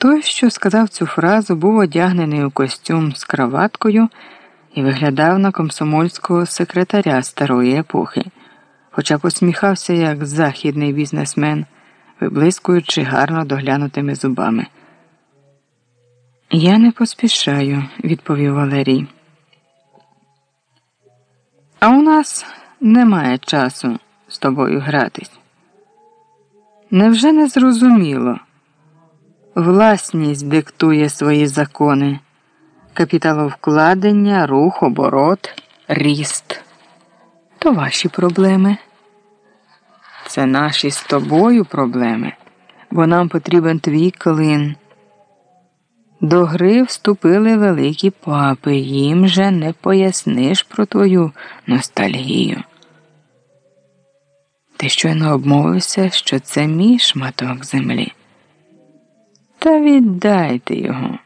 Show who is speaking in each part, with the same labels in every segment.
Speaker 1: Той, що сказав цю фразу, був одягнений у костюм з краваткою і виглядав на комсомольського секретаря старої епохи, хоча посміхався як західний бізнесмен, виблискуючи гарно доглянутими зубами. Я не поспішаю, відповів Валерій. А у нас немає часу з тобою гратись. Невже не зрозуміло? Власність диктує свої закони, капіталовкладення, рух, оборот, ріст. То ваші проблеми. Це наші з тобою проблеми, бо нам потрібен твій клин. До гри вступили великі папи, їм же не поясниш про твою ностальгію. Ти щойно обмовився, що це мій шматок землі. Та віддайте його.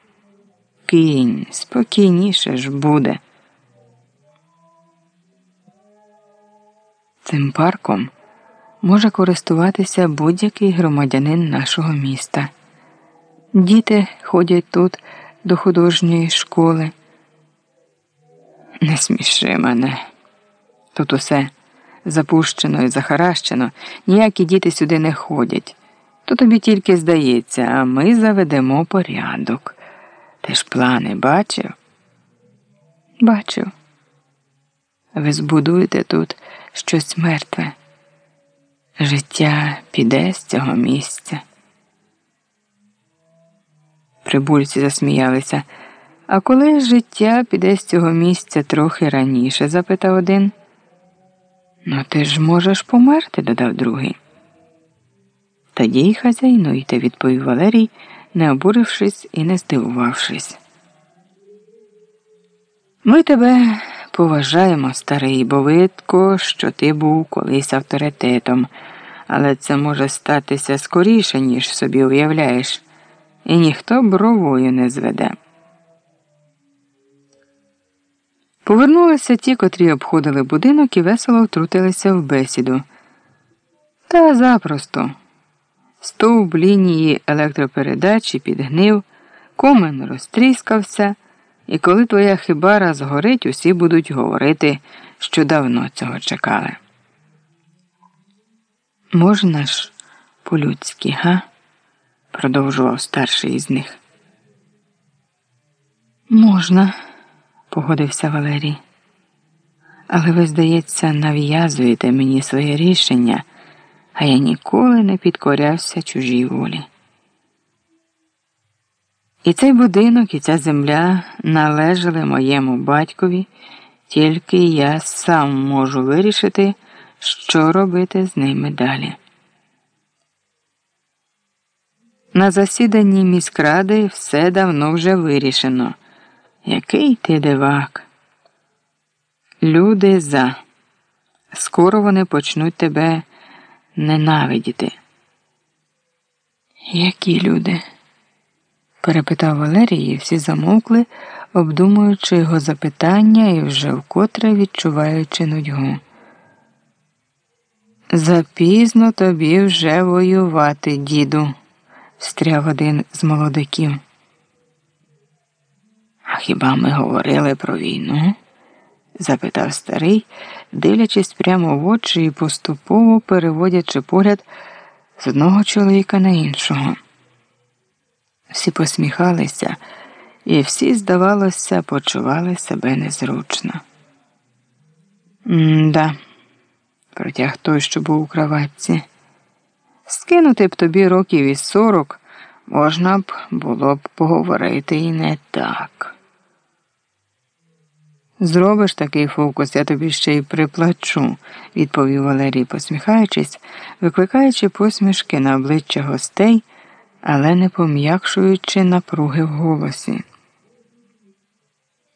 Speaker 1: Кінь, спокійніше ж буде. Цим парком може користуватися будь-який громадянин нашого міста. Діти ходять тут до художньої школи. Не сміши мене. Тут усе запущено і захаращено, ніякі діти сюди не ходять. То тобі тільки здається, а ми заведемо порядок. Ти ж плани бачив? Бачив. Ви збудуєте тут щось мертве. Життя піде з цього місця. Прибульці засміялися. А коли життя піде з цього місця трохи раніше? запитав один. Ну, ти ж можеш померти, додав другий. Тоді й хазяйнуйте, відповів Валерій, не обурившись і не здивувавшись. Ми тебе поважаємо, старий, бо видко, що ти був колись авторитетом, але це може статися скоріше, ніж собі уявляєш, і ніхто бровою не зведе. Повернулися ті, котрі обходили будинок і весело втрутилися в бесіду. Та запросто. Стовп лінії електропередачі підгнив, комен розтріскався, і коли твоя хибара згорить, усі будуть говорити, що давно цього чекали. Можна ж по-людськи, га? продовжував старший із них. Можна, погодився Валерій. Але ви, здається, нав'язуєте мені своє рішення а я ніколи не підкорявся чужій волі. І цей будинок, і ця земля належали моєму батькові, тільки я сам можу вирішити, що робити з ними далі. На засіданні міськради все давно вже вирішено. Який ти дивак? Люди за. Скоро вони почнуть тебе ненавидіти. Які люди? перепитав Валерій, і всі замовкли, обдумуючи його запитання і вже вкотре відчуваючи нудьгу. Запізно тобі вже воювати, діду, встряв один з молодиків. А хіба ми говорили про війну? Запитав старий, дивлячись прямо в очі і поступово переводячи погляд з одного чоловіка на іншого. Всі посміхалися, і всі, здавалося, почували себе незручно. «М-да», – протяг той, що був у кроватці. Скинути б тобі років із сорок можна б було б поговорити і не так. Зробиш такий фокус, я тобі ще й приплачу, відповів Валерій, посміхаючись, викликаючи посмішки на обличчя гостей, але не пом'якшуючи напруги в голосі.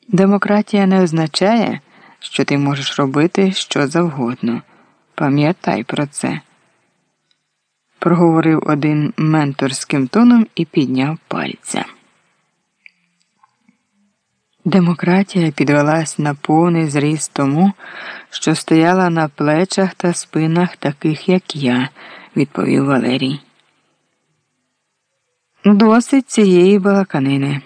Speaker 1: Демократія не означає, що ти можеш робити що завгодно. Пам'ятай про це. Проговорив один менторським тоном і підняв пальця. Демократія підвелась на повний зріст тому, що стояла на плечах та спинах таких, як я, відповів Валерій. Досить цієї балаканини.